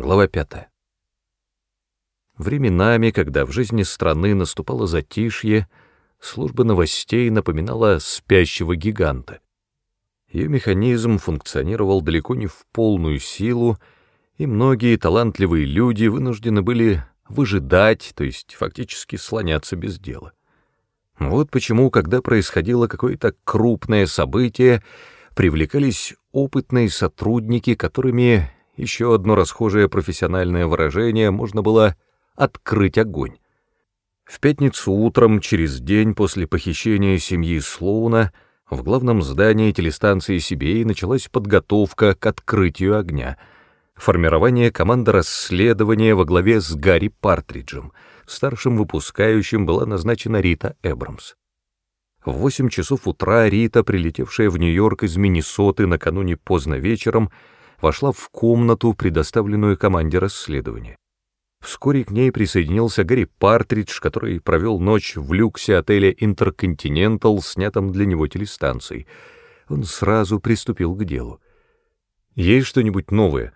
Глава 5. Временами, когда в жизни страны наступало затишье, служба новостей напоминала спящего гиганта. Ее механизм функционировал далеко не в полную силу, и многие талантливые люди вынуждены были выжидать, то есть фактически слоняться без дела. Вот почему, когда происходило какое-то крупное событие, привлекались опытные сотрудники, которыми еще одно расхожее профессиональное выражение можно было «открыть огонь». В пятницу утром, через день после похищения семьи Слоуна, в главном здании телестанции CBA началась подготовка к открытию огня, формирование команды расследования во главе с Гарри Партриджем, старшим выпускающим была назначена Рита Эбрамс. В 8 часов утра Рита, прилетевшая в Нью-Йорк из Миннесоты накануне поздно вечером, вошла в комнату, предоставленную команде расследования. Вскоре к ней присоединился Гарри Партридж, который провел ночь в люксе отеля «Интерконтинентал», снятом для него телестанцией. Он сразу приступил к делу. «Есть что-нибудь новое?»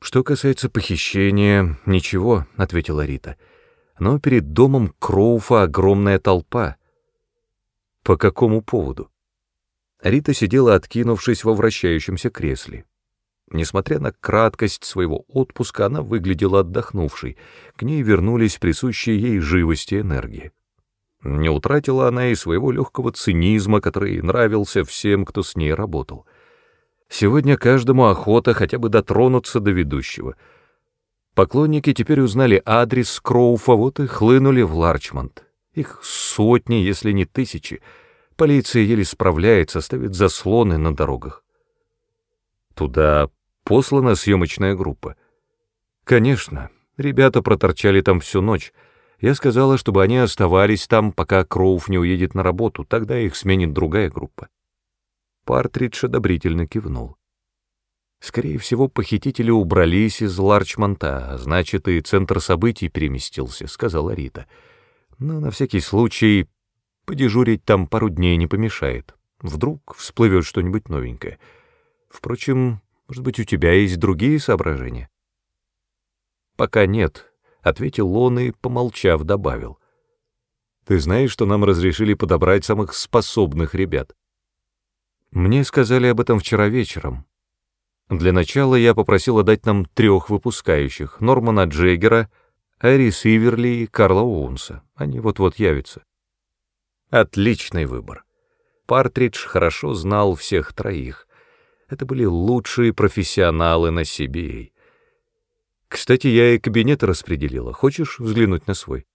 «Что касается похищения, ничего», — ответила Рита. «Но перед домом Кроуфа огромная толпа». «По какому поводу?» Рита сидела, откинувшись во вращающемся кресле. Несмотря на краткость своего отпуска, она выглядела отдохнувшей, к ней вернулись присущие ей живости и энергии. Не утратила она и своего легкого цинизма, который нравился всем, кто с ней работал. Сегодня каждому охота хотя бы дотронуться до ведущего. Поклонники теперь узнали адрес Кроуфа, вот и хлынули в Ларчмонт. Их сотни, если не тысячи. Полиция еле справляется, ставит заслоны на дорогах. Туда послана съемочная группа. Конечно, ребята проторчали там всю ночь. Я сказала, чтобы они оставались там, пока Кроув не уедет на работу, тогда их сменит другая группа. Партридж одобрительно кивнул. Скорее всего, похитители убрались из Ларчмонта, а значит, и центр событий переместился, сказала Рита. Но на всякий случай подежурить там пару дней не помешает. Вдруг всплывет что-нибудь новенькое. Впрочем, может быть, у тебя есть другие соображения? Пока нет, — ответил он и, помолчав, добавил. Ты знаешь, что нам разрешили подобрать самых способных ребят? Мне сказали об этом вчера вечером. Для начала я попросила дать нам трех выпускающих — Нормана Джеггера, Эри Сиверли и Карла Оунса. Они вот-вот явятся. Отличный выбор. Партридж хорошо знал всех троих. Это были лучшие профессионалы на CBA. Кстати, я и кабинет распределила. Хочешь взглянуть на свой?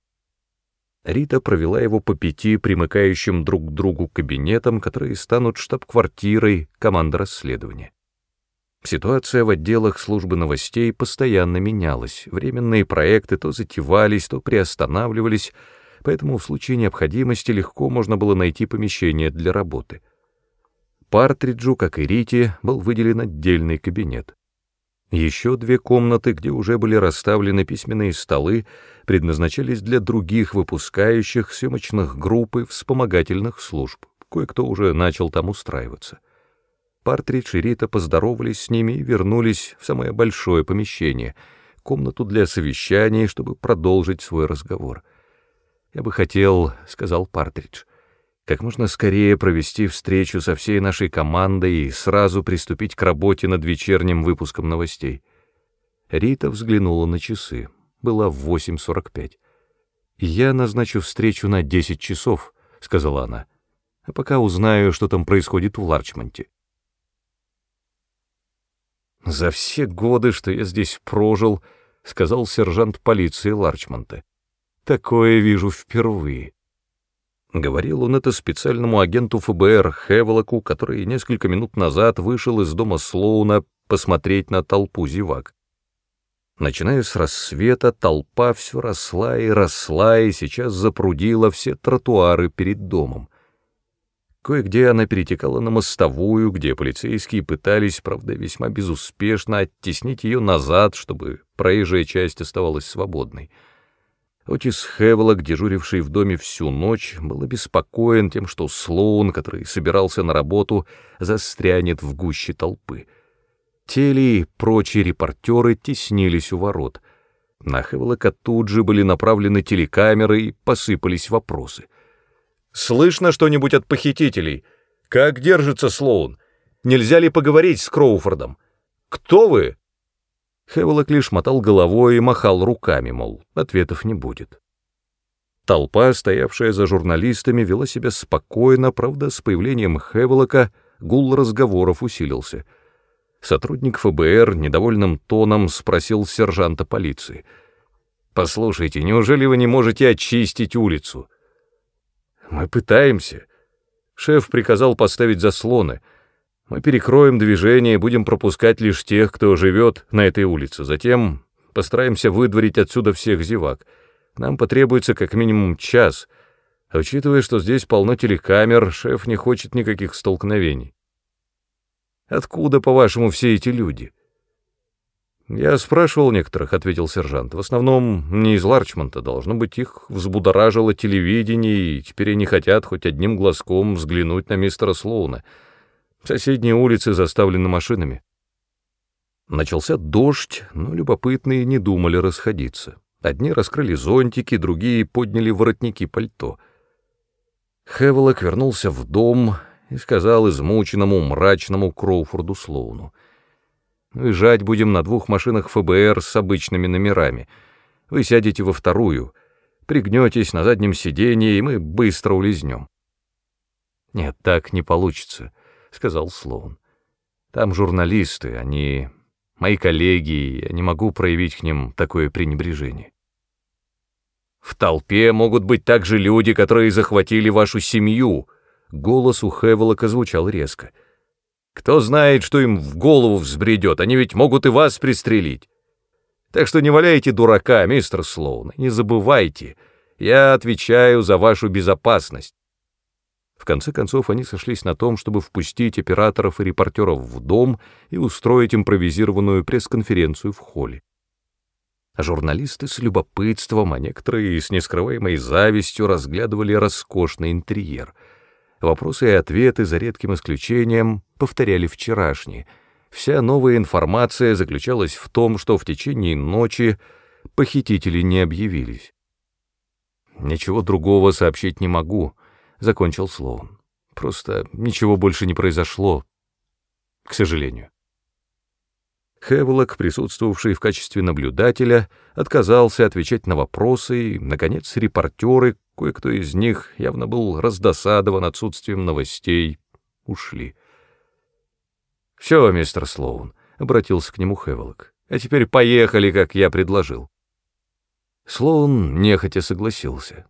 Рита провела его по пяти примыкающим друг к другу кабинетам, которые станут штаб-квартирой команды расследования. Ситуация в отделах службы новостей постоянно менялась, временные проекты то затевались, то приостанавливались, поэтому в случае необходимости легко можно было найти помещение для работы — Партриджу, как и Рите, был выделен отдельный кабинет. Еще две комнаты, где уже были расставлены письменные столы, предназначались для других выпускающих съемочных групп и вспомогательных служб. Кое-кто уже начал там устраиваться. Партридж и Рита поздоровались с ними и вернулись в самое большое помещение, комнату для совещаний, чтобы продолжить свой разговор. «Я бы хотел», — сказал Партридж, — как можно скорее провести встречу со всей нашей командой и сразу приступить к работе над вечерним выпуском новостей. Рита взглянула на часы. Было в 8.45. «Я назначу встречу на 10 часов», — сказала она, «а пока узнаю, что там происходит в Ларчмонте». «За все годы, что я здесь прожил», — сказал сержант полиции Ларчмонта, — «такое вижу впервые». Говорил он это специальному агенту ФБР Хевелоку, который несколько минут назад вышел из дома Слоуна посмотреть на толпу зевак. Начиная с рассвета, толпа все росла и росла, и сейчас запрудила все тротуары перед домом. Кое-где она перетекала на мостовую, где полицейские пытались, правда, весьма безуспешно оттеснить ее назад, чтобы проезжая часть оставалась свободной — Отис Хевелок, дежуривший в доме всю ночь, был обеспокоен тем, что Слоун, который собирался на работу, застрянет в гуще толпы. Телли и прочие репортеры теснились у ворот. На Хевелока тут же были направлены телекамеры и посыпались вопросы. «Слышно что-нибудь от похитителей? Как держится Слоун? Нельзя ли поговорить с Кроуфордом? Кто вы?» Хевелок лишь мотал головой и махал руками, мол, ответов не будет. Толпа, стоявшая за журналистами, вела себя спокойно, правда, с появлением Хевелока гул разговоров усилился. Сотрудник ФБР недовольным тоном спросил сержанта полиции. «Послушайте, неужели вы не можете очистить улицу?» «Мы пытаемся». Шеф приказал поставить заслоны. «Мы перекроем движение и будем пропускать лишь тех, кто живет на этой улице. Затем постараемся выдворить отсюда всех зевак». Нам потребуется как минимум час, а учитывая, что здесь полно телекамер, шеф не хочет никаких столкновений. Откуда, по-вашему, все эти люди? Я спрашивал некоторых, — ответил сержант. В основном не из Ларчмонта. Должно быть, их взбудоражило телевидение, и теперь они хотят хоть одним глазком взглянуть на мистера Слоуна. Соседние улицы заставлены машинами. Начался дождь, но любопытные не думали расходиться. Одни раскрыли зонтики, другие подняли воротники пальто. Хевелок вернулся в дом и сказал измученному, мрачному Кроуфорду Слоуну. «Уезжать будем на двух машинах ФБР с обычными номерами. Вы сядете во вторую, пригнетесь на заднем сиденье, и мы быстро улизнем». «Нет, так не получится», — сказал Слоун. «Там журналисты, они мои коллеги, и я не могу проявить к ним такое пренебрежение». В толпе могут быть также люди, которые захватили вашу семью. Голос у Хевелока звучал резко. Кто знает, что им в голову взбредет, они ведь могут и вас пристрелить. Так что не валяйте дурака, мистер Слоун, не забывайте, я отвечаю за вашу безопасность. В конце концов, они сошлись на том, чтобы впустить операторов и репортеров в дом и устроить импровизированную пресс-конференцию в холле. Журналисты с любопытством, а некоторые с нескрываемой завистью разглядывали роскошный интерьер. Вопросы и ответы, за редким исключением, повторяли вчерашние. Вся новая информация заключалась в том, что в течение ночи похитители не объявились. «Ничего другого сообщить не могу», — закончил Слоун. «Просто ничего больше не произошло, к сожалению». Хевлок, присутствовавший в качестве наблюдателя, отказался отвечать на вопросы, и, наконец, репортеры, кое-кто из них явно был раздосадован отсутствием новостей, ушли. «Все, мистер Слоун», — обратился к нему Хевлок, — «а теперь поехали, как я предложил». Слоун нехотя согласился.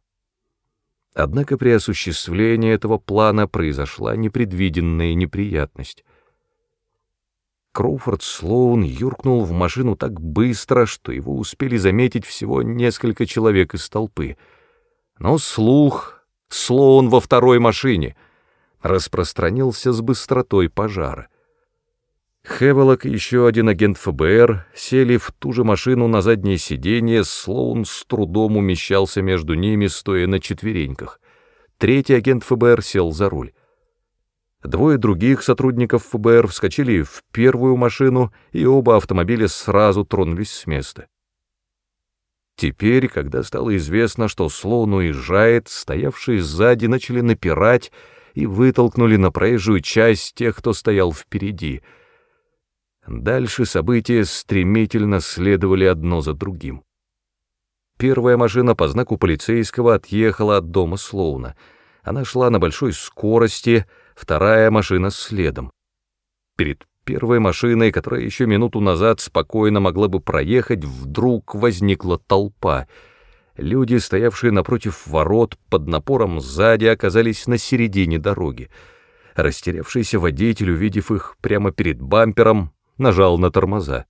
Однако при осуществлении этого плана произошла непредвиденная неприятность. Кроуфорд Слоун юркнул в машину так быстро, что его успели заметить всего несколько человек из толпы. Но слух «Слоун во второй машине» распространился с быстротой пожара. Хевелок и еще один агент ФБР сели в ту же машину на заднее сиденье, Слоун с трудом умещался между ними, стоя на четвереньках. Третий агент ФБР сел за руль. Двое других сотрудников ФБР вскочили в первую машину, и оба автомобиля сразу тронулись с места. Теперь, когда стало известно, что Слоун уезжает, стоявшие сзади начали напирать и вытолкнули на проезжую часть тех, кто стоял впереди. Дальше события стремительно следовали одно за другим. Первая машина по знаку полицейского отъехала от дома Слоуна. Она шла на большой скорости — вторая машина следом. Перед первой машиной, которая еще минуту назад спокойно могла бы проехать, вдруг возникла толпа. Люди, стоявшие напротив ворот, под напором сзади оказались на середине дороги. Растерявшийся водитель, увидев их прямо перед бампером, нажал на тормоза.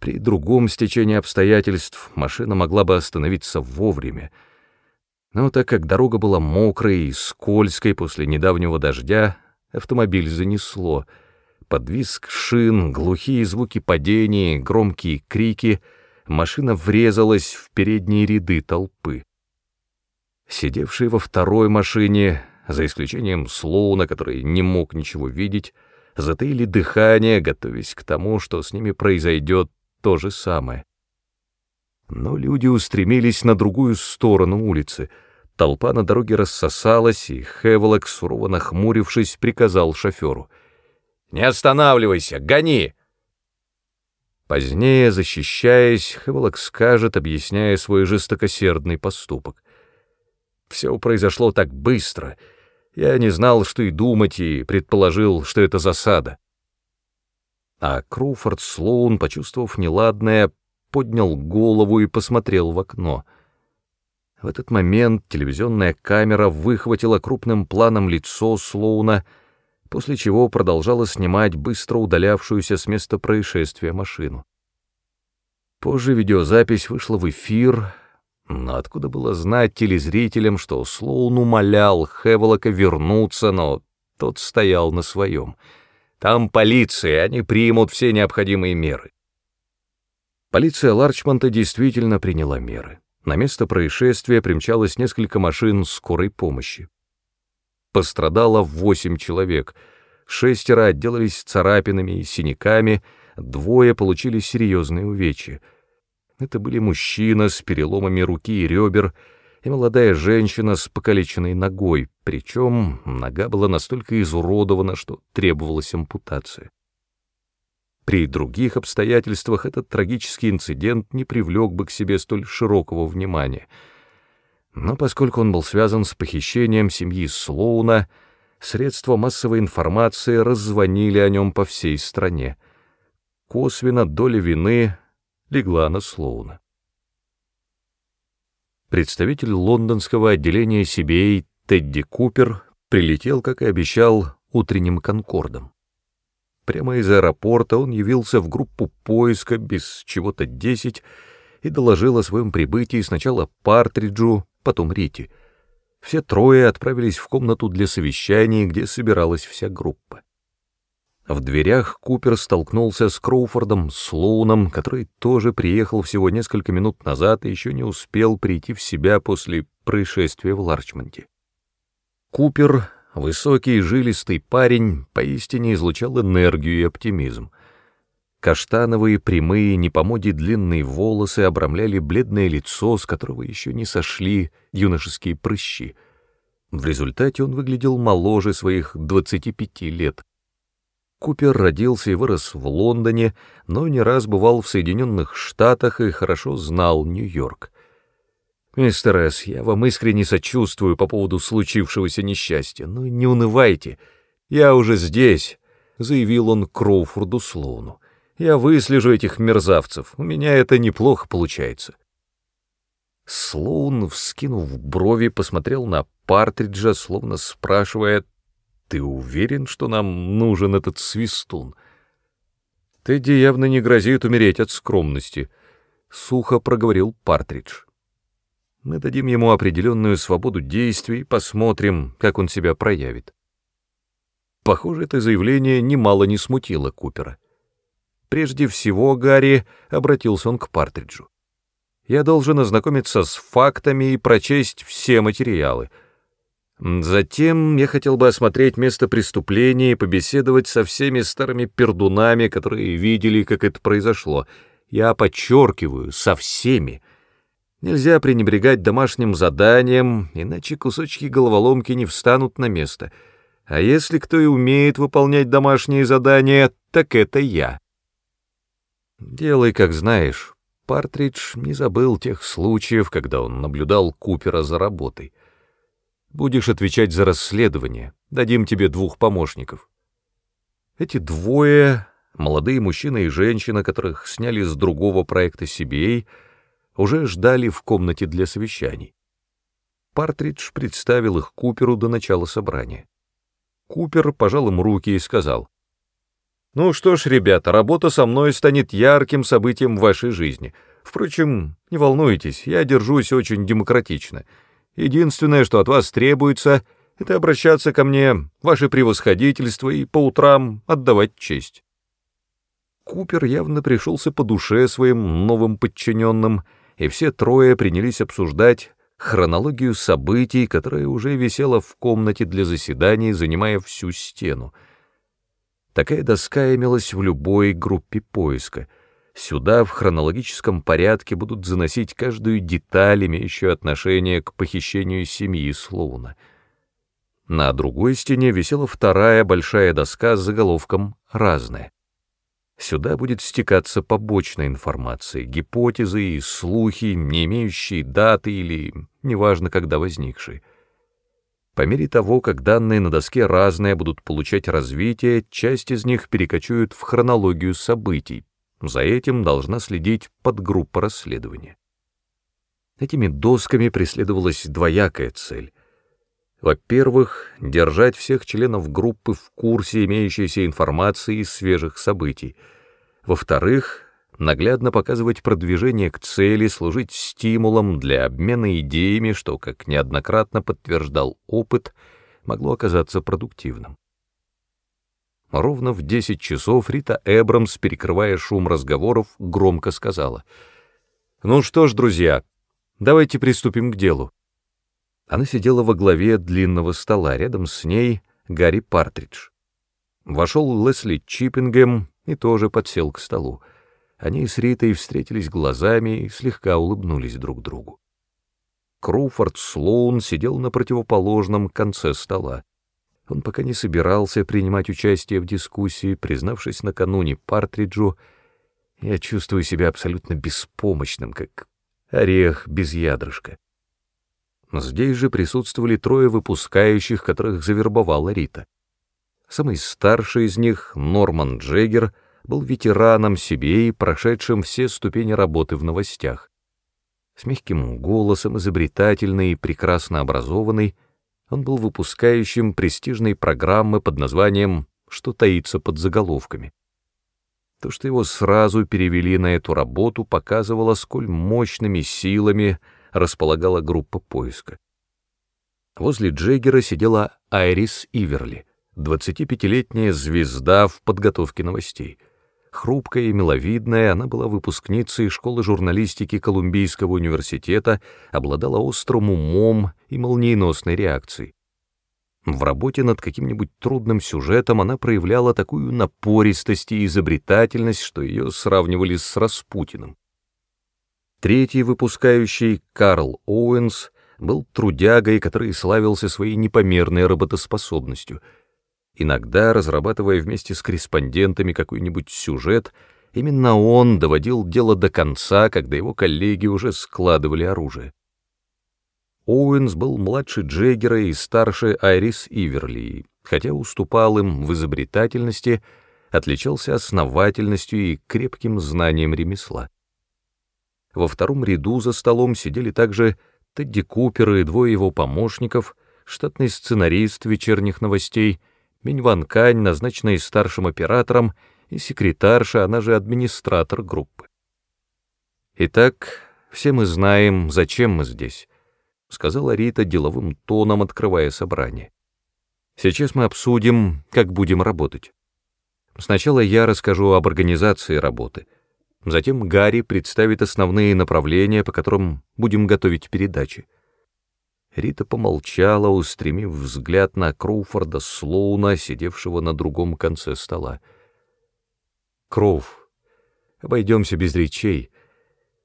При другом стечении обстоятельств машина могла бы остановиться вовремя — но так как дорога была мокрой и скользкой после недавнего дождя, автомобиль занесло. Подвиск шин, глухие звуки падения, громкие крики, машина врезалась в передние ряды толпы. Сидевший во второй машине, за исключением Слоуна, который не мог ничего видеть, затаили дыхание, готовясь к тому, что с ними произойдет то же самое. Но люди устремились на другую сторону улицы. Толпа на дороге рассосалась, и Хевелок, сурово нахмурившись, приказал шоферу. «Не останавливайся, гони!» Позднее, защищаясь, Хевелок скажет, объясняя свой жестокосердный поступок. Все произошло так быстро. Я не знал, что и думать, и предположил, что это засада. А Круфорд Слоун, почувствовав неладное, поднял голову и посмотрел в окно. В этот момент телевизионная камера выхватила крупным планом лицо Слоуна, после чего продолжала снимать быстро удалявшуюся с места происшествия машину. Позже видеозапись вышла в эфир, но откуда было знать телезрителям, что Слоун умолял Хевелока вернуться, но тот стоял на своем. Там полиция, они примут все необходимые меры. Полиция Ларчмонта действительно приняла меры. На место происшествия примчалось несколько машин скорой помощи. Пострадало восемь человек, шестеро отделались царапинами и синяками, двое получили серьезные увечья — это были мужчина с переломами руки и ребер и молодая женщина с покалеченной ногой, причем нога была настолько изуродована, что требовалась ампутация. При других обстоятельствах этот трагический инцидент не привлек бы к себе столь широкого внимания. Но поскольку он был связан с похищением семьи Слоуна, средства массовой информации раззвонили о нем по всей стране. Косвенно доля вины легла на Слоуна. Представитель лондонского отделения CBA Тедди Купер прилетел, как и обещал, утренним конкордом. Прямо из аэропорта он явился в группу поиска без чего-то десять и доложил о своем прибытии сначала Партриджу, потом Рити. Все трое отправились в комнату для совещаний, где собиралась вся группа. В дверях Купер столкнулся с Кроуфордом Слоуном, который тоже приехал всего несколько минут назад и еще не успел прийти в себя после происшествия в Ларчмонте. Купер, высокий жилистый парень, поистине излучал энергию и оптимизм. Каштановые, прямые, не по моде длинные волосы обрамляли бледное лицо, с которого еще не сошли юношеские прыщи. В результате он выглядел моложе своих 25 лет. Купер родился и вырос в Лондоне, но не раз бывал в Соединенных Штатах и хорошо знал Нью-Йорк. «Мистер С., я вам искренне сочувствую по поводу случившегося несчастья, но не унывайте. Я уже здесь», — заявил он Кроуфорду Слоуну. «Я выслежу этих мерзавцев, у меня это неплохо получается». Слоун, вскинув брови, посмотрел на Партриджа, словно спрашивая, ты уверен, что нам нужен этот свистун? Тедди явно не грозит умереть от скромности, — сухо проговорил Партридж. Мы дадим ему определенную свободу действий, посмотрим, как он себя проявит. Похоже, это заявление немало не смутило Купера. Прежде всего, Гарри, обратился он к Партриджу. Я должен ознакомиться с фактами и прочесть все материалы — Затем я хотел бы осмотреть место преступления и побеседовать со всеми старыми пердунами, которые видели, как это произошло. Я подчеркиваю, со всеми. Нельзя пренебрегать домашним заданием, иначе кусочки головоломки не встанут на место. А если кто и умеет выполнять домашние задания, так это я. Делай, как знаешь. Партридж не забыл тех случаев, когда он наблюдал Купера за работой. Будешь отвечать за расследование. Дадим тебе двух помощников. Эти двое, молодые мужчина и женщина, которых сняли с другого проекта CBA, уже ждали в комнате для совещаний. Партридж представил их Куперу до начала собрания. Купер пожал им руки и сказал, «Ну что ж, ребята, работа со мной станет ярким событием в вашей жизни. Впрочем, не волнуйтесь, я держусь очень демократично». Единственное, что от вас требуется, это обращаться ко мне, ваше превосходительство, и по утрам отдавать честь. Купер явно пришелся по душе своим новым подчиненным, и все трое принялись обсуждать хронологию событий, которая уже висела в комнате для заседаний, занимая всю стену. Такая доска имелась в любой группе поиска. Сюда в хронологическом порядке будут заносить каждую деталь, имеющую отношение к похищению семьи Слоуна. На другой стене висела вторая большая доска с заголовком «Разное». Сюда будет стекаться побочная информация, гипотезы и слухи, не имеющие даты или неважно когда возникшие. По мере того, как данные на доске разные будут получать развитие, часть из них перекочуют в хронологию событий. За этим должна следить подгруппа расследования. Этими досками преследовалась двоякая цель. Во-первых, держать всех членов группы в курсе имеющейся информации из свежих событий. Во-вторых, наглядно показывать продвижение к цели, служить стимулом для обмена идеями, что, как неоднократно подтверждал опыт, могло оказаться продуктивным. Ровно в 10 часов Рита Эбрамс, перекрывая шум разговоров, громко сказала, «Ну что ж, друзья, давайте приступим к делу». Она сидела во главе длинного стола, рядом с ней Гарри Партридж. Вошел Лесли Чиппингем и тоже подсел к столу. Они с Ритой встретились глазами и слегка улыбнулись друг другу. Кроуфорд Слоун сидел на противоположном конце стола. Он пока не собирался принимать участие в дискуссии, признавшись накануне Партриджу, «Я чувствую себя абсолютно беспомощным, как орех без ядрышка». Здесь же присутствовали трое выпускающих, которых завербовала Рита. Самый старший из них, Норман Джеггер, — был ветераном себе и прошедшим все ступени работы в новостях. С мягким голосом, изобретательный и прекрасно образованный, он был выпускающим престижной программы под названием «Что таится под заголовками». То, что его сразу перевели на эту работу, показывало, сколь мощными силами располагала группа поиска. Возле Джеггера сидела Айрис Иверли, 25-летняя звезда в подготовке новостей — Хрупкая и миловидная, она была выпускницей школы журналистики Колумбийского университета, обладала острым умом и молниеносной реакцией. В работе над каким-нибудь трудным сюжетом она проявляла такую напористость и изобретательность, что ее сравнивали с Распутиным. Третий выпускающий, Карл Оуэнс, был трудягой, который славился своей непомерной работоспособностью — Иногда, разрабатывая вместе с корреспондентами какой-нибудь сюжет, именно он доводил дело до конца, когда его коллеги уже складывали оружие. Оуэнс был младше Джеггера и старше Айрис Иверли, хотя уступал им в изобретательности, отличался основательностью и крепким знанием ремесла. Во втором ряду за столом сидели также Тедди Купер и двое его помощников, штатный сценарист вечерних новостей — Миньван Кань, назначенный старшим оператором, и секретарша, она же администратор группы. «Итак, все мы знаем, зачем мы здесь», — сказала Рита деловым тоном, открывая собрание. «Сейчас мы обсудим, как будем работать. Сначала я расскажу об организации работы, затем Гарри представит основные направления, по которым будем готовить передачи. Рита помолчала, устремив взгляд на Кроуфорда Слоуна, сидевшего на другом конце стола. «Кроув, обойдемся без речей.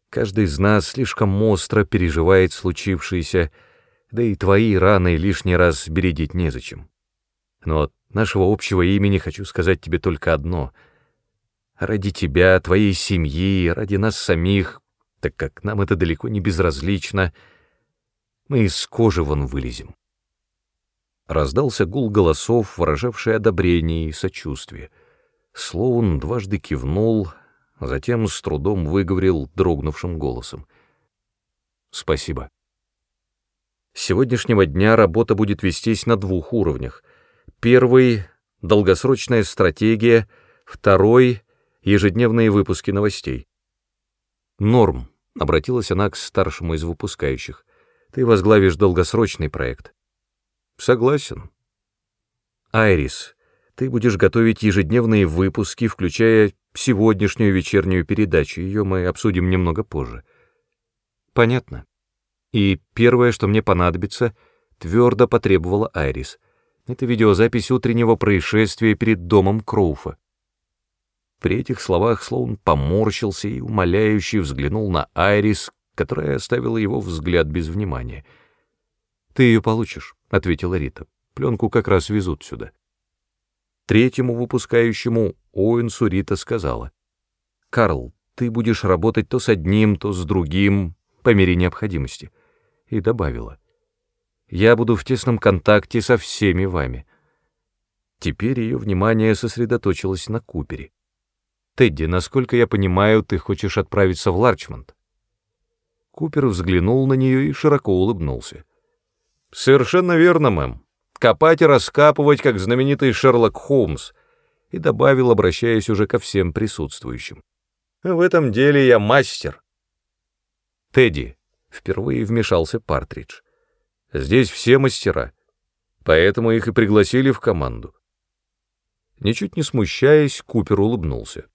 Каждый из нас слишком остро переживает случившееся, да и твои раны лишний раз бередить незачем. Но от нашего общего имени хочу сказать тебе только одно. Ради тебя, твоей семьи, ради нас самих, так как нам это далеко не безразлично — мы из кожи вон вылезем. Раздался гул голосов, выражавший одобрение и сочувствие. Слоун дважды кивнул, затем с трудом выговорил дрогнувшим голосом. «Спасибо. С сегодняшнего дня работа будет вестись на двух уровнях. Первый — долгосрочная стратегия, второй — ежедневные выпуски новостей. «Норм», — обратилась она к старшему из выпускающих. Ты возглавишь долгосрочный проект. Согласен. Айрис, ты будешь готовить ежедневные выпуски, включая сегодняшнюю вечернюю передачу. Ее мы обсудим немного позже. Понятно. И первое, что мне понадобится, твердо потребовала Айрис. Это видеозапись утреннего происшествия перед домом Кроуфа. При этих словах Слоун поморщился и умоляюще взглянул на Айрис, которая оставила его взгляд без внимания. «Ты ее получишь», — ответила Рита. «Пленку как раз везут сюда». Третьему выпускающему Оуэнсу Рита сказала. «Карл, ты будешь работать то с одним, то с другим, по мере необходимости». И добавила. «Я буду в тесном контакте со всеми вами». Теперь ее внимание сосредоточилось на Купере. «Тедди, насколько я понимаю, ты хочешь отправиться в Ларчмонд?» Купер взглянул на нее и широко улыбнулся. «Совершенно верно, мэм. Копать и раскапывать, как знаменитый Шерлок Холмс», и добавил, обращаясь уже ко всем присутствующим. «В этом деле я мастер». «Тедди», — впервые вмешался Партридж, — «здесь все мастера, поэтому их и пригласили в команду». Ничуть не смущаясь, Купер улыбнулся.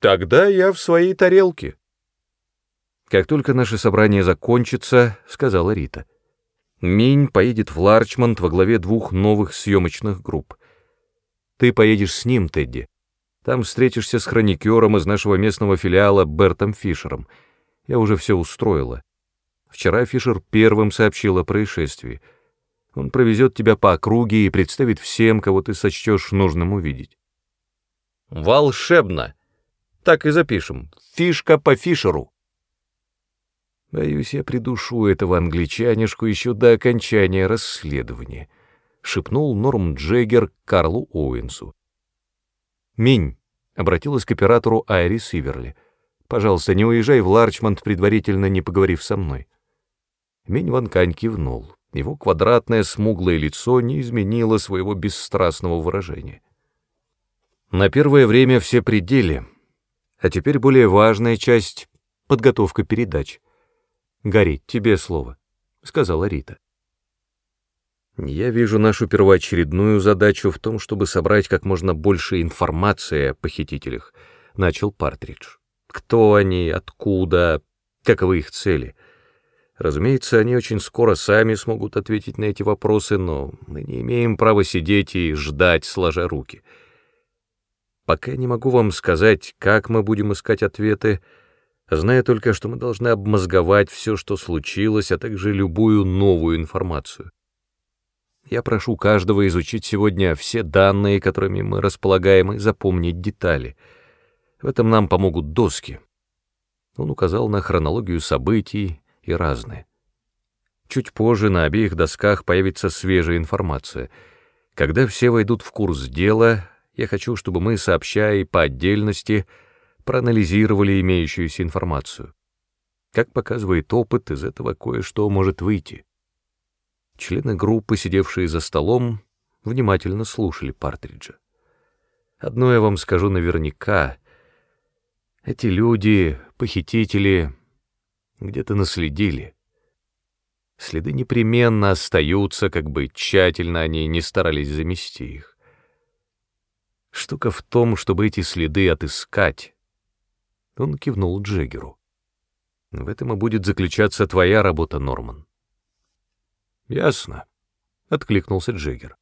«Тогда я в своей тарелке». «Как только наше собрание закончится», — сказала Рита, — «Минь поедет в Ларчмонд во главе двух новых съемочных групп. Ты поедешь с ним, Тедди. Там встретишься с хроникером из нашего местного филиала Бертом Фишером. Я уже все устроила. Вчера Фишер первым сообщил о происшествии. Он провезет тебя по округе и представит всем, кого ты сочтешь нужным увидеть». «Волшебно!» Так и запишем. Фишка по Фишеру. Боюсь, я придушу этого англичанишку еще до окончания расследования, шепнул Норм Джеггер Карлу Оуэнсу. Минь, обратилась к оператору Айри Сиверли. Пожалуйста, не уезжай в Ларчмонд, предварительно не поговорив со мной. Минь Ван Кань кивнул. Его квадратное смуглое лицо не изменило своего бесстрастного выражения. На первое время все пределы, а теперь более важная часть — подготовка передач. «Гарри, тебе слово», — сказала Рита. «Я вижу нашу первоочередную задачу в том, чтобы собрать как можно больше информации о похитителях», — начал Партридж. «Кто они, откуда, каковы их цели?» Разумеется, они очень скоро сами смогут ответить на эти вопросы, но мы не имеем права сидеть и ждать, сложа руки. Пока не могу вам сказать, как мы будем искать ответы, зная только, что мы должны обмозговать все, что случилось, а также любую новую информацию. Я прошу каждого изучить сегодня все данные, которыми мы располагаем, и запомнить детали. В этом нам помогут доски. Он указал на хронологию событий и разные. Чуть позже на обеих досках появится свежая информация. Когда все войдут в курс дела, я хочу, чтобы мы, сообща и по отдельности, проанализировали имеющуюся информацию. Как показывает опыт, из этого кое-что может выйти. Члены группы, сидевшие за столом, внимательно слушали Партриджа. Одно я вам скажу наверняка. Эти люди, похитители, где-то наследили. Следы непременно остаются, как бы тщательно они не старались замести их. Штука в том, чтобы эти следы отыскать. Он кивнул Джеггеру. В этом и будет заключаться твоя работа, Норман. Ясно, откликнулся Джеггер.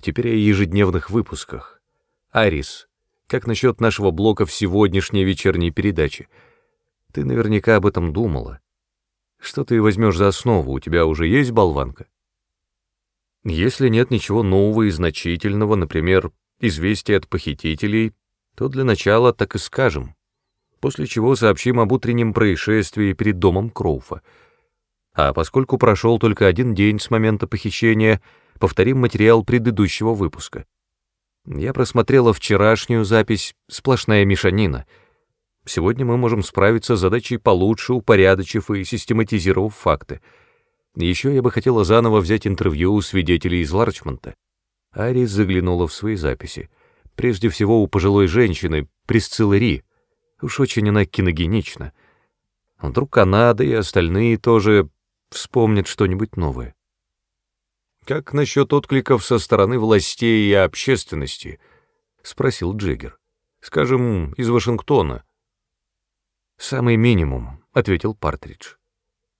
Теперь о ежедневных выпусках. Арис, как насчет нашего блока в сегодняшней вечерней передаче? Ты наверняка об этом думала. Что ты возьмешь за основу? У тебя уже есть болванка? Если нет ничего нового и значительного, например, известие от похитителей, то для начала так и скажем, после чего сообщим об утреннем происшествии перед домом Кроуфа. А поскольку прошел только один день с момента похищения, повторим материал предыдущего выпуска. Я просмотрела вчерашнюю запись «Сплошная мешанина». Сегодня мы можем справиться с задачей получше, упорядочив и систематизировав факты. Еще я бы хотела заново взять интервью у свидетелей из Ларчмонта. Арис заглянула в свои записи. Прежде всего у пожилой женщины, Присциллы Ри. Уж очень она киногенична. Вдруг она, да и остальные тоже вспомнят что-нибудь новое. «Как насчет откликов со стороны властей и общественности?» — спросил Джиггер. «Скажем, из Вашингтона». «Самый минимум», — ответил Партридж.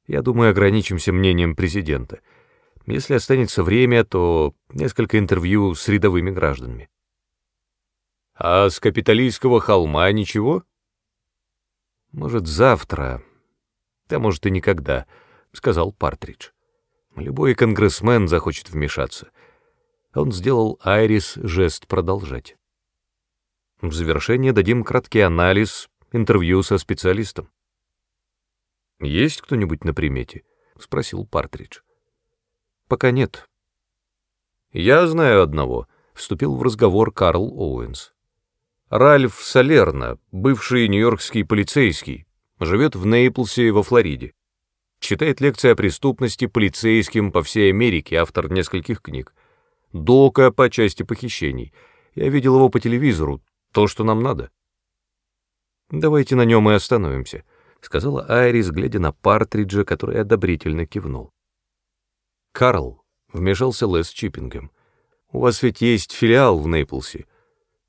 «Я думаю, ограничимся мнением президента. Если останется время, то несколько интервью с рядовыми гражданами. А с капиталистского холма ничего? Может, завтра, да может и никогда, — сказал Партридж. Любой конгрессмен захочет вмешаться. Он сделал Айрис жест продолжать. В завершение дадим краткий анализ, интервью со специалистом. «Есть кто-нибудь на примете?» — спросил Партридж. «Пока нет». «Я знаю одного», — вступил в разговор Карл Оуэнс. «Ральф Салерно, бывший нью-йоркский полицейский, живет в Нейплсе во Флориде. Читает лекции о преступности полицейским по всей Америке, автор нескольких книг. Дока по части похищений. Я видел его по телевизору, то, что нам надо. Давайте на нем и остановимся, сказала Айрис, глядя на Партриджа, который одобрительно кивнул. Карл, вмешался Лес Чиппингем, у вас ведь есть филиал в Нейплсе.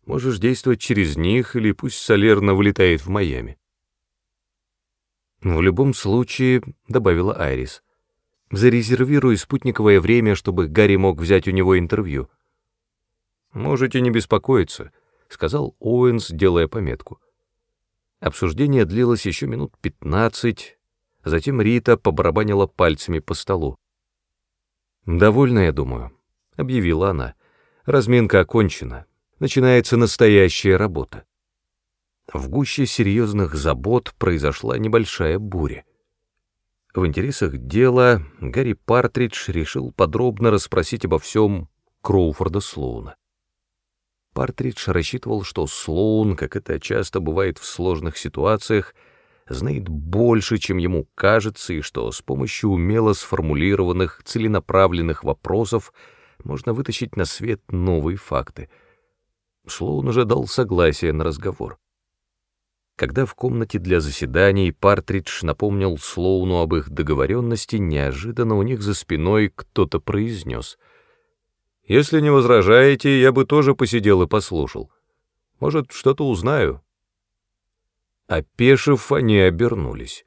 Можешь действовать через них, или пусть Солерно вылетает в Майами. В любом случае, добавила Айрис, зарезервируй спутниковое время, чтобы Гарри мог взять у него интервью. Можете не беспокоиться, сказал Оуэнс, делая пометку. Обсуждение длилось еще минут пятнадцать, затем Рита побарабанила пальцами по столу. «Довольно, я думаю», — объявила она. «Разминка окончена. Начинается настоящая работа». В гуще серьезных забот произошла небольшая буря. В интересах дела Гарри Партридж решил подробно расспросить обо всем Кроуфорда Слоуна. Партридж рассчитывал, что Слоун, как это часто бывает в сложных ситуациях, знает больше, чем ему кажется, и что с помощью умело сформулированных, целенаправленных вопросов можно вытащить на свет новые факты. Слоун уже дал согласие на разговор. Когда в комнате для заседаний Партридж напомнил Слоуну об их договоренности, неожиданно у них за спиной кто-то произнес — если не возражаете, я бы тоже посидел и послушал. Может, что-то узнаю». Опешив, они обернулись.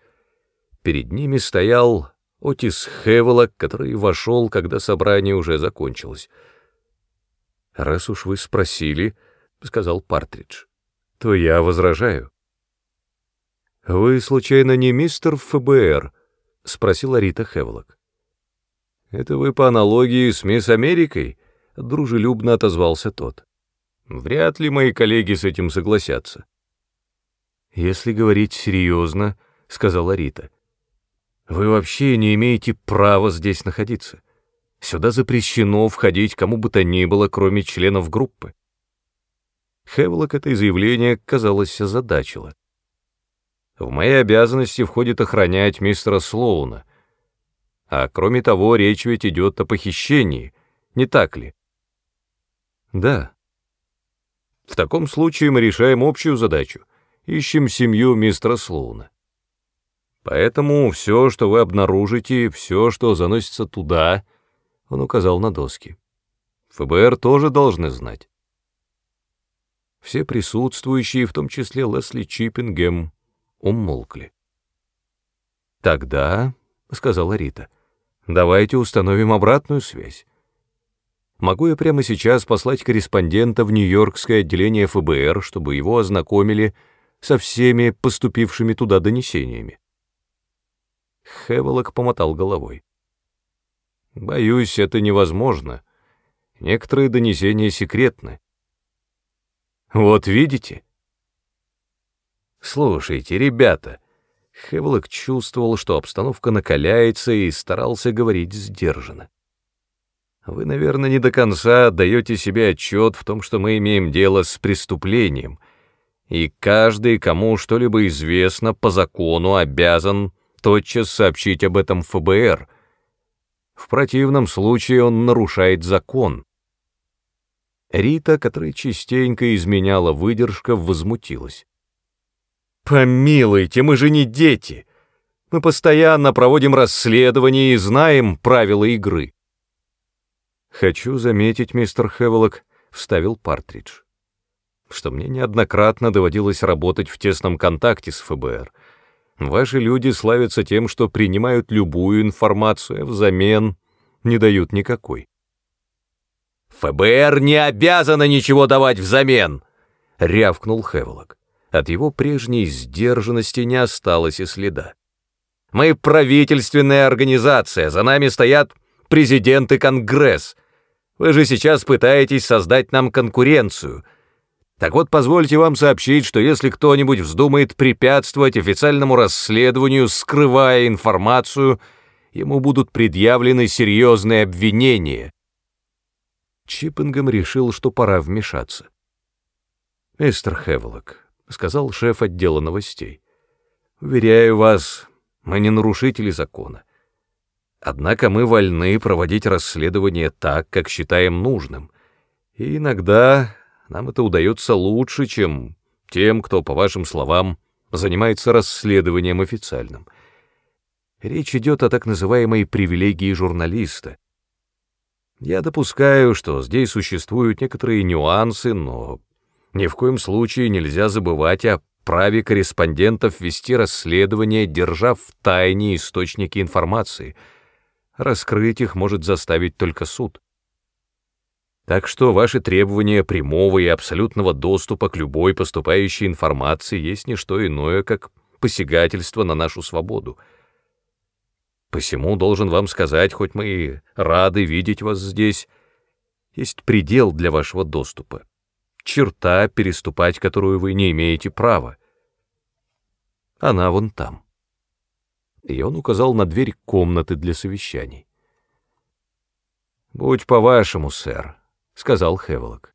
Перед ними стоял Отис Хевелок, который вошел, когда собрание уже закончилось. «Раз уж вы спросили, — сказал Партридж, — то я возражаю». «Вы, случайно, не мистер ФБР?» — спросила Рита Хевелок. «Это вы по аналогии с мисс Америкой?» — дружелюбно отозвался тот. «Вряд ли мои коллеги с этим согласятся». «Если говорить серьезно», — сказала Рита, — «вы вообще не имеете права здесь находиться. Сюда запрещено входить кому бы то ни было, кроме членов группы». Хевлок это заявление, казалось, озадачило. «В мои обязанности входит охранять мистера Слоуна. А кроме того, речь ведь идет о похищении, не так ли?» Да. В таком случае мы решаем общую задачу. Ищем семью мистера Слоуна. Поэтому все, что вы обнаружите, все, что заносится туда, он указал на доски. ФБР тоже должны знать. Все присутствующие, в том числе Лесли Чиппингем, умолкли. «Тогда», — сказала Рита, — «давайте установим обратную связь. Могу я прямо сейчас послать корреспондента в Нью-Йоркское отделение ФБР, чтобы его ознакомили со всеми поступившими туда донесениями. Хевелок помотал головой. Боюсь, это невозможно. Некоторые донесения секретны. Вот видите? Слушайте, ребята, Хевелок чувствовал, что обстановка накаляется и старался говорить сдержанно. Вы, наверное, не до конца отдаете себе отчет в том, что мы имеем дело с преступлением, и каждый, кому что-либо известно, по закону обязан тотчас сообщить об этом ФБР. В противном случае он нарушает закон. Рита, которая частенько изменяла выдержка, возмутилась. «Помилуйте, мы же не дети. Мы постоянно проводим расследования и знаем правила игры. «Хочу заметить, мистер Хевелок», — вставил Партридж, «что мне неоднократно доводилось работать в тесном контакте с ФБР. Ваши люди славятся тем, что принимают любую информацию, а взамен не дают никакой. «ФБР не обязано ничего давать взамен!» — рявкнул Хевлок. От его прежней сдержанности не осталось и следа. «Мы правительственная организация, за нами стоят президент и Конгресс. Вы же сейчас пытаетесь создать нам конкуренцию. Так вот, позвольте вам сообщить, что если кто-нибудь вздумает препятствовать официальному расследованию, скрывая информацию, ему будут предъявлены серьезные обвинения». Чиппингем решил, что пора вмешаться. «Мистер Хевлок», — сказал шеф отдела новостей, — «уверяю вас, мы не нарушители закона. Однако мы вольны проводить расследование так, как считаем нужным, и иногда нам это удается лучше, чем тем, кто, по вашим словам, занимается расследованием официальным. Речь идет о так называемой привилегии журналиста. Я допускаю, что здесь существуют некоторые нюансы, но ни в коем случае нельзя забывать о праве корреспондентов вести расследование, держа в тайне источники информации — Раскрыть их может заставить только суд. Так что ваши требования прямого и абсолютного доступа к любой поступающей информации есть не что иное, как посягательство на нашу свободу. Посему должен вам сказать, хоть мы и рады видеть вас здесь, есть предел для вашего доступа, черта, переступать которую вы не имеете права. Она вон там и он указал на дверь комнаты для совещаний. «Будь по-вашему, сэр», — сказал Хевелок.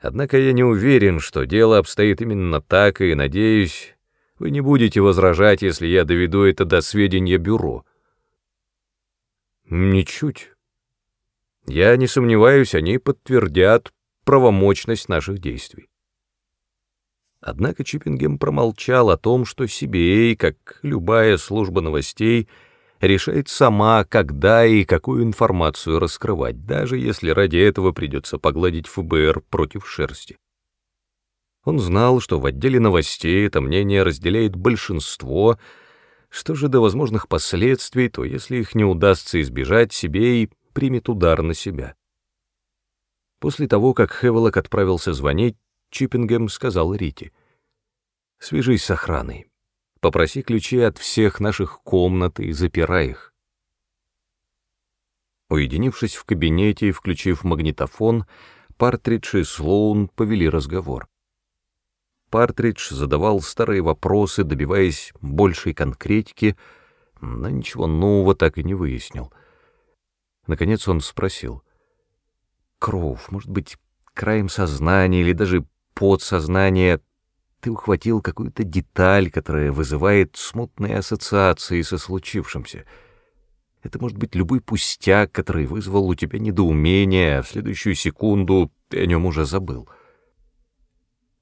«Однако я не уверен, что дело обстоит именно так, и, надеюсь, вы не будете возражать, если я доведу это до сведения бюро». «Ничуть. Я не сомневаюсь, они подтвердят правомочность наших действий». Однако Чиппингем промолчал о том, что CBA, как любая служба новостей, решает сама, когда и какую информацию раскрывать, даже если ради этого придется погладить ФБР против шерсти. Он знал, что в отделе новостей это мнение разделяет большинство, что же до возможных последствий, то если их не удастся избежать, себе и примет удар на себя. После того, как Хевелок отправился звонить, Чиппингем сказал Рите. «Свяжись с охраной. Попроси ключи от всех наших комнат и запирай их». Уединившись в кабинете и включив магнитофон, Партридж и Слоун повели разговор. Партридж задавал старые вопросы, добиваясь большей конкретики, но ничего нового так и не выяснил. Наконец он спросил. «Кроув, может быть, краем сознания или даже подсознание ты ухватил какую-то деталь, которая вызывает смутные ассоциации со случившимся. Это может быть любой пустяк, который вызвал у тебя недоумение, а в следующую секунду ты о нем уже забыл.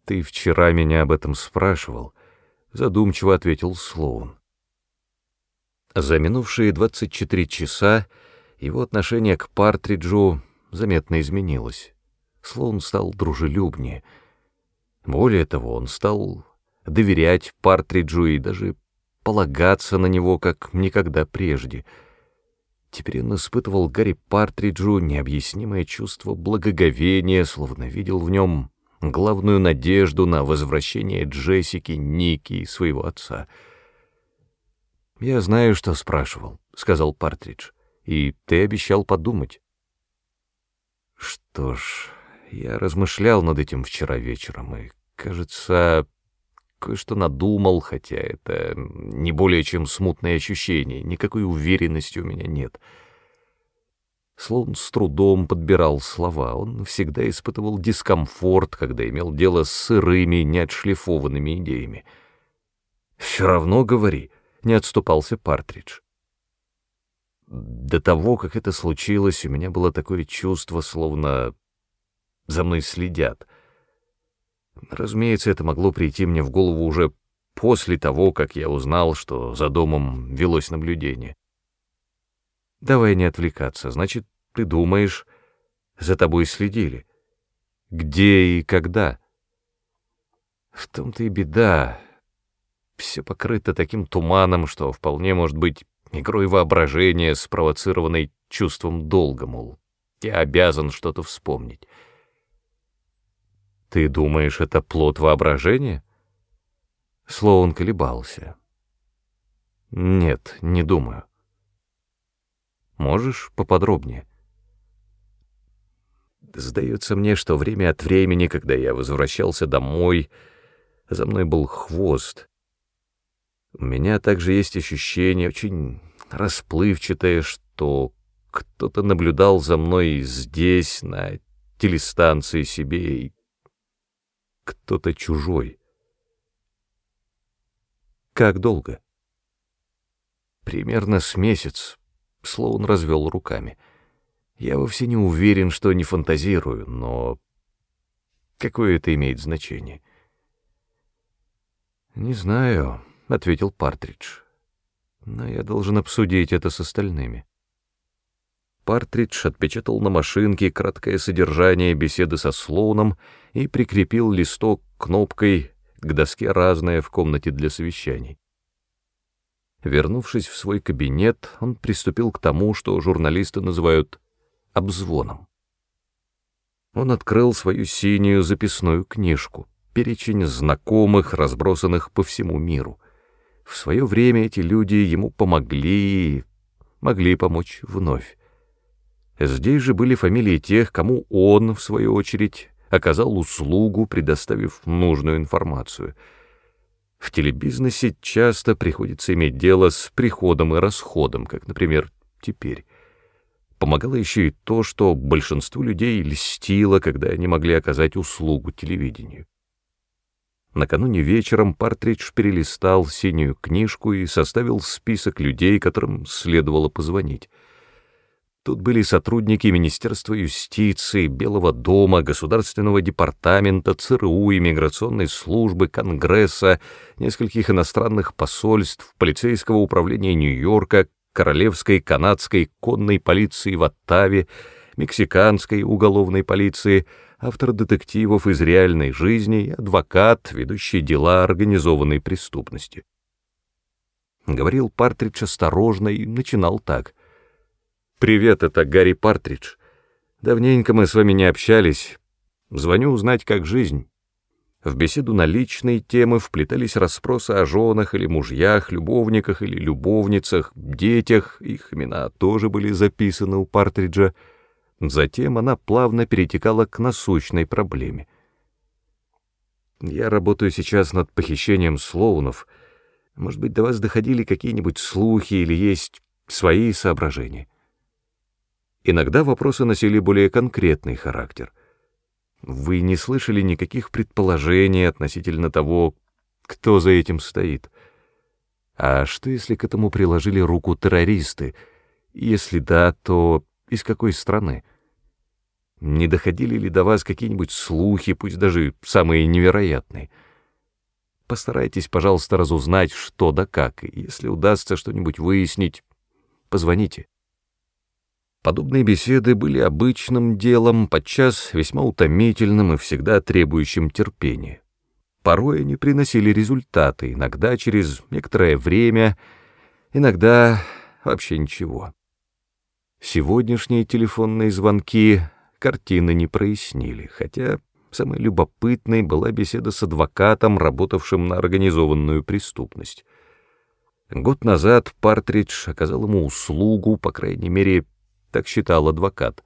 Ты вчера меня об этом спрашивал, задумчиво ответил Слоун. За минувшие 24 часа его отношение к Партриджу заметно изменилось. Слоун стал дружелюбнее — более того, он стал доверять Партриджу и даже полагаться на него, как никогда прежде. Теперь он испытывал Гарри Партриджу необъяснимое чувство благоговения, словно видел в нем главную надежду на возвращение Джессики, Ники и своего отца. «Я знаю, что спрашивал», — сказал Партридж, — «и ты обещал подумать». «Что ж...» Я размышлял над этим вчера вечером и, кажется, кое-что надумал, хотя это не более чем смутное ощущение, никакой уверенности у меня нет. Слон с трудом подбирал слова, он всегда испытывал дискомфорт, когда имел дело с сырыми, неотшлифованными идеями. «Все равно говори», — не отступался Партридж. До того, как это случилось, у меня было такое чувство, словно за мной следят. Разумеется, это могло прийти мне в голову уже после того, как я узнал, что за домом велось наблюдение. Давай не отвлекаться. Значит, ты думаешь, за тобой следили? Где и когда? В том-то и беда. Все покрыто таким туманом, что вполне может быть игрой воображения, спровоцированной чувством долга, мол, я обязан что-то вспомнить. Ты думаешь, это плод воображения? Слоун колебался. Нет, не думаю. Можешь поподробнее? Сдается мне, что время от времени, когда я возвращался домой, за мной был хвост. У меня также есть ощущение, очень расплывчатое, что кто-то наблюдал за мной здесь, на телестанции себе, и кто-то чужой. Как долго? Примерно с месяц. Слоун развел руками. Я вовсе не уверен, что не фантазирую, но какое это имеет значение? Не знаю, — ответил Партридж. Но я должен обсудить это с остальными. Партридж отпечатал на машинке краткое содержание беседы со Слоуном и прикрепил листок кнопкой к доске «Разное» в комнате для совещаний. Вернувшись в свой кабинет, он приступил к тому, что журналисты называют обзвоном. Он открыл свою синюю записную книжку, перечень знакомых, разбросанных по всему миру. В свое время эти люди ему помогли и могли помочь вновь. Здесь же были фамилии тех, кому он, в свою очередь, оказал услугу, предоставив нужную информацию. В телебизнесе часто приходится иметь дело с приходом и расходом, как, например, теперь. Помогало еще и то, что большинству людей льстило, когда они могли оказать услугу телевидению. Накануне вечером Партридж перелистал синюю книжку и составил список людей, которым следовало позвонить. Тут были сотрудники Министерства юстиции, Белого дома, Государственного департамента, ЦРУ, иммиграционной службы, Конгресса, нескольких иностранных посольств, полицейского управления Нью-Йорка, Королевской, Канадской, конной полиции в Оттаве, Мексиканской уголовной полиции, автор детективов из реальной жизни и адвокат, ведущий дела организованной преступности. Говорил Партридж осторожно и начинал так — «Привет, это Гарри Партридж. Давненько мы с вами не общались. Звоню узнать, как жизнь». В беседу на личные темы вплетались расспросы о женах или мужьях, любовниках или любовницах, детях, их имена тоже были записаны у Партриджа. Затем она плавно перетекала к насущной проблеме. «Я работаю сейчас над похищением Слоунов. Может быть, до вас доходили какие-нибудь слухи или есть свои соображения?» Иногда вопросы носили более конкретный характер. Вы не слышали никаких предположений относительно того, кто за этим стоит. А что, если к этому приложили руку террористы? Если да, то из какой страны? Не доходили ли до вас какие-нибудь слухи, пусть даже самые невероятные? Постарайтесь, пожалуйста, разузнать, что да как, и если удастся что-нибудь выяснить, позвоните. Подобные беседы были обычным делом, подчас весьма утомительным и всегда требующим терпения. Порой они приносили результаты, иногда через некоторое время, иногда вообще ничего. Сегодняшние телефонные звонки картины не прояснили, хотя самой любопытной была беседа с адвокатом, работавшим на организованную преступность. Год назад Партридж оказал ему услугу, по крайней мере, так считал адвокат.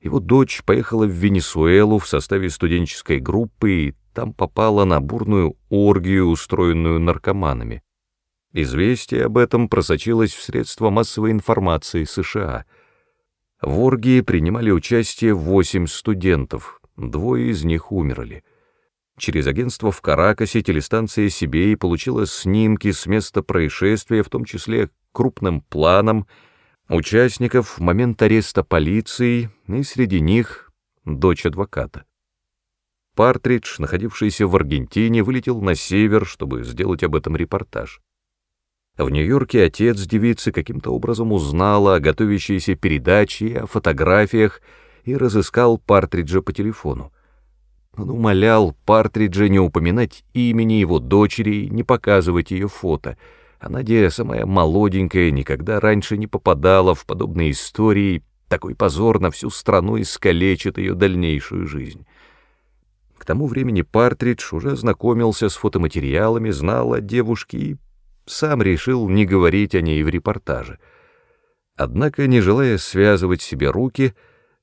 Его дочь поехала в Венесуэлу в составе студенческой группы и там попала на бурную оргию, устроенную наркоманами. Известие об этом просочилось в средства массовой информации США. В оргии принимали участие восемь студентов, двое из них умерли. Через агентство в Каракасе телестанция Сибей получила снимки с места происшествия, в том числе крупным планом, участников в момент ареста полиции, и среди них дочь адвоката. Партридж, находившийся в Аргентине, вылетел на север, чтобы сделать об этом репортаж. В Нью-Йорке отец девицы каким-то образом узнал о готовящейся передаче о фотографиях и разыскал Партриджа по телефону. Он умолял Партриджа не упоминать имени его дочери и не показывать ее фото — а Надя, самая молоденькая, никогда раньше не попадала в подобные истории, такой позор на всю страну искалечит ее дальнейшую жизнь. К тому времени Партридж уже знакомился с фотоматериалами, знал о девушке и сам решил не говорить о ней в репортаже. Однако, не желая связывать себе руки,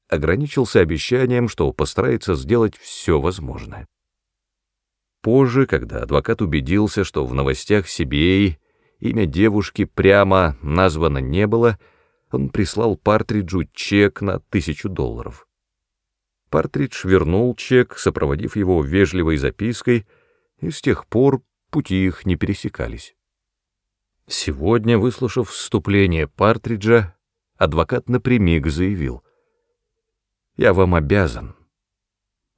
ограничился обещанием, что постарается сделать все возможное. Позже, когда адвокат убедился, что в новостях CBA имя девушки прямо названо не было, он прислал Партриджу чек на тысячу долларов. Партридж вернул чек, сопроводив его вежливой запиской, и с тех пор пути их не пересекались. Сегодня, выслушав вступление Партриджа, адвокат напрямик заявил. «Я вам обязан.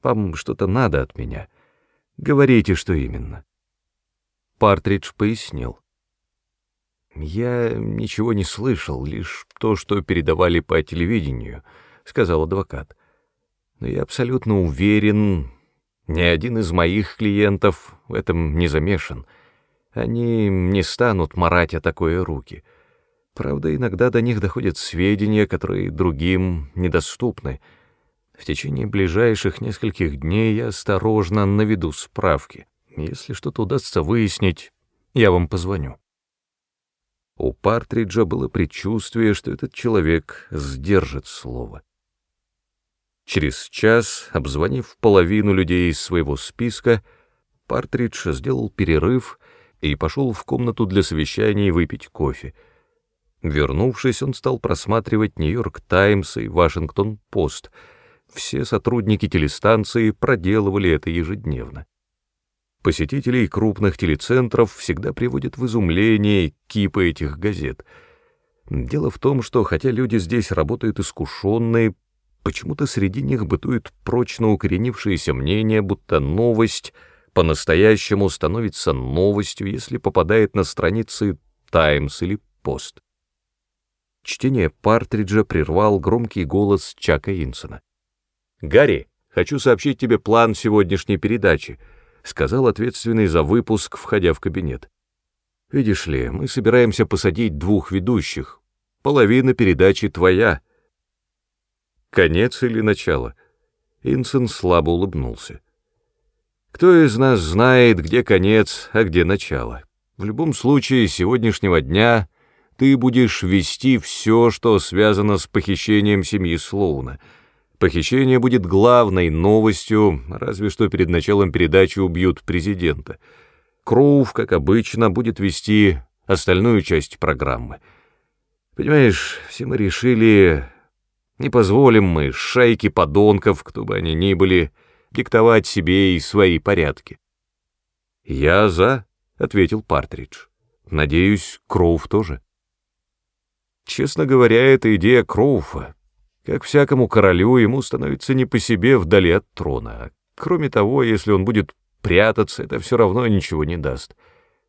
Вам что-то надо от меня. Говорите, что именно». Партридж пояснил. «Я ничего не слышал, лишь то, что передавали по телевидению», — сказал адвокат но я абсолютно уверен, ни один из моих клиентов в этом не замешан. Они не станут марать о такое руки. Правда, иногда до них доходят сведения, которые другим недоступны. В течение ближайших нескольких дней я осторожно наведу справки. Если что-то удастся выяснить, я вам позвоню. У Партриджа было предчувствие, что этот человек сдержит слово. Через час, обзвонив половину людей из своего списка, Партридж сделал перерыв и пошел в комнату для совещаний выпить кофе. Вернувшись, он стал просматривать «Нью-Йорк Таймс» и «Вашингтон-Пост». Все сотрудники телестанции проделывали это ежедневно. Посетителей крупных телецентров всегда приводят в изумление кипы этих газет. Дело в том, что хотя люди здесь работают искушенные, Почему-то среди них бытует прочно укоренившееся мнение, будто новость по-настоящему становится новостью, если попадает на страницы «Таймс» или «Пост». Чтение Партриджа прервал громкий голос Чака Инсона. «Гарри, хочу сообщить тебе план сегодняшней передачи», — сказал ответственный за выпуск, входя в кабинет. «Видишь ли, мы собираемся посадить двух ведущих. Половина передачи твоя». Конец или начало? Инсон слабо улыбнулся. Кто из нас знает, где конец, а где начало? В любом случае, с сегодняшнего дня ты будешь вести все, что связано с похищением семьи Слоуна. Похищение будет главной новостью, разве что перед началом передачи убьют президента. Кроув, как обычно, будет вести остальную часть программы. Понимаешь, все мы решили не позволим мы шайке подонков, кто бы они ни были, диктовать себе и свои порядки. «Я за», — ответил Партридж. «Надеюсь, Кроув тоже». Честно говоря, эта идея Кроуфа. Как всякому королю, ему становится не по себе вдали от трона. Кроме того, если он будет прятаться, это все равно ничего не даст.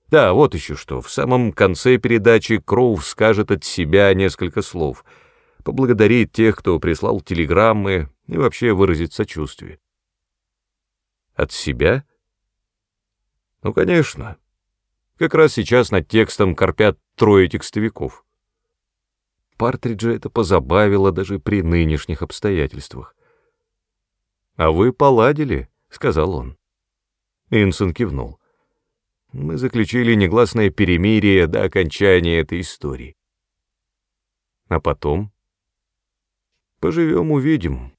Да, вот еще что. В самом конце передачи Кроув скажет от себя несколько слов — поблагодарить тех, кто прислал телеграммы и вообще выразить сочувствие. От себя? Ну, конечно. Как раз сейчас над текстом корпят трое текстовиков. Партриджа это позабавило даже при нынешних обстоятельствах. «А вы поладили», — сказал он. Инсон кивнул. «Мы заключили негласное перемирие до окончания этой истории». А потом Поживем — увидим.